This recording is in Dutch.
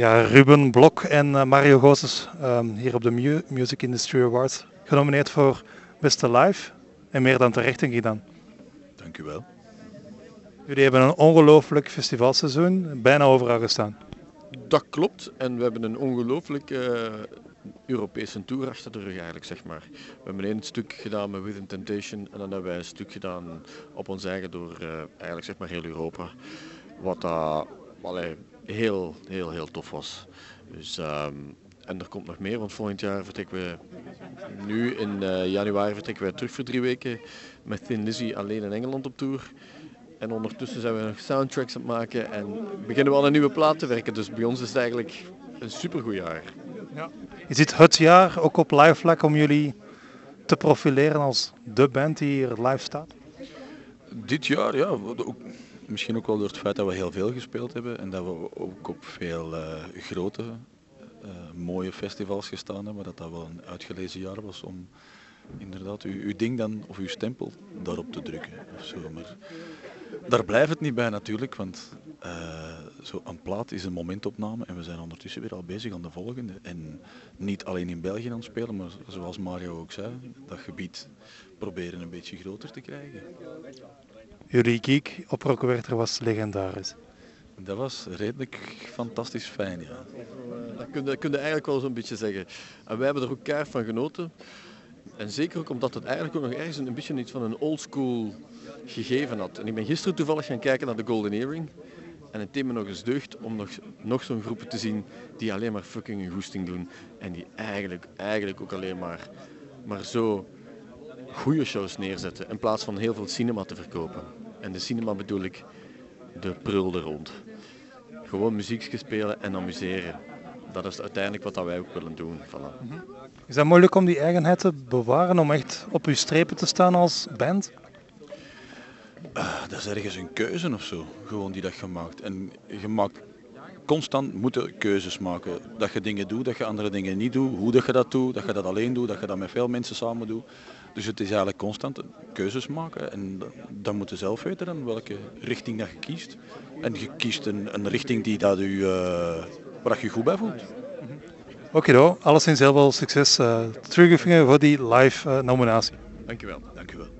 Ja, Ruben Blok en uh, Mario Gozes um, hier op de Mu Music Industry Awards. Genomineerd voor Beste Live en meer dan terecht denk ik dan. Dank u wel. Jullie hebben een ongelooflijk festivalseizoen, bijna overal gestaan. Dat klopt en we hebben een ongelooflijk uh, Europese tour achter de rug eigenlijk zeg maar. We hebben één stuk gedaan met Within Temptation en dan hebben wij een stuk gedaan op ons eigen door uh, eigenlijk zeg maar heel Europa. Wat dat uh, heel, heel, heel tof was. Dus, um, en er komt nog meer, want volgend jaar vertrekken we, nu in uh, januari vertrekken wij terug voor drie weken met Thin Lizzy alleen in Engeland op tour. En ondertussen zijn we nog soundtracks aan het maken en beginnen we al een nieuwe plaat te werken. Dus bij ons is het eigenlijk een supergoed jaar. Ja. Is dit het jaar ook op live vlak om jullie te profileren als de band die hier live staat? Dit jaar, ja. Misschien ook wel door het feit dat we heel veel gespeeld hebben en dat we ook op veel uh, grote, uh, mooie festivals gestaan hebben. Dat dat wel een uitgelezen jaar was om inderdaad uw, uw ding dan, of uw stempel daarop te drukken. Maar daar blijft het niet bij natuurlijk, want uh, zo een plaat is een momentopname en we zijn ondertussen weer al bezig aan de volgende. En niet alleen in België aan het spelen, maar zoals Mario ook zei, dat gebied proberen een beetje groter te krijgen. Jullie geek op Rockwerter was legendarisch. Dat was redelijk fantastisch fijn, ja. Dat kun je, dat kun je eigenlijk wel zo'n beetje zeggen. En wij hebben er ook keihard van genoten. En zeker ook omdat het eigenlijk ook nog ergens een beetje iets van een oldschool gegeven had. En ik ben gisteren toevallig gaan kijken naar de Golden Earring. En het thema nog eens deugd om nog, nog zo'n groepen te zien die alleen maar fucking een goesting doen. En die eigenlijk, eigenlijk ook alleen maar, maar zo goede shows neerzetten. In plaats van heel veel cinema te verkopen. En de cinema bedoel ik de prul er rond. Gewoon muziek spelen en amuseren. Dat is uiteindelijk wat wij ook willen doen. Voilà. Is dat moeilijk om die eigenheid te bewaren, om echt op uw strepen te staan als band? Uh, dat is ergens een keuze of zo, gewoon die dat je maakt. En je maakt constant moeten keuzes maken. Dat je dingen doet, dat je andere dingen niet doet, hoe dat je dat doet, dat je dat alleen doet, dat je dat met veel mensen samen doet. Dus het is eigenlijk constant keuzes maken en dan moet je zelf weten dan welke richting dat je kiest. En je kiest een, een richting die dat u, uh, waar je goed bij voelt. Oké, okay, alleszins heel veel succes. Uh, voor die live uh, nominatie. Dankjewel. Dankjewel.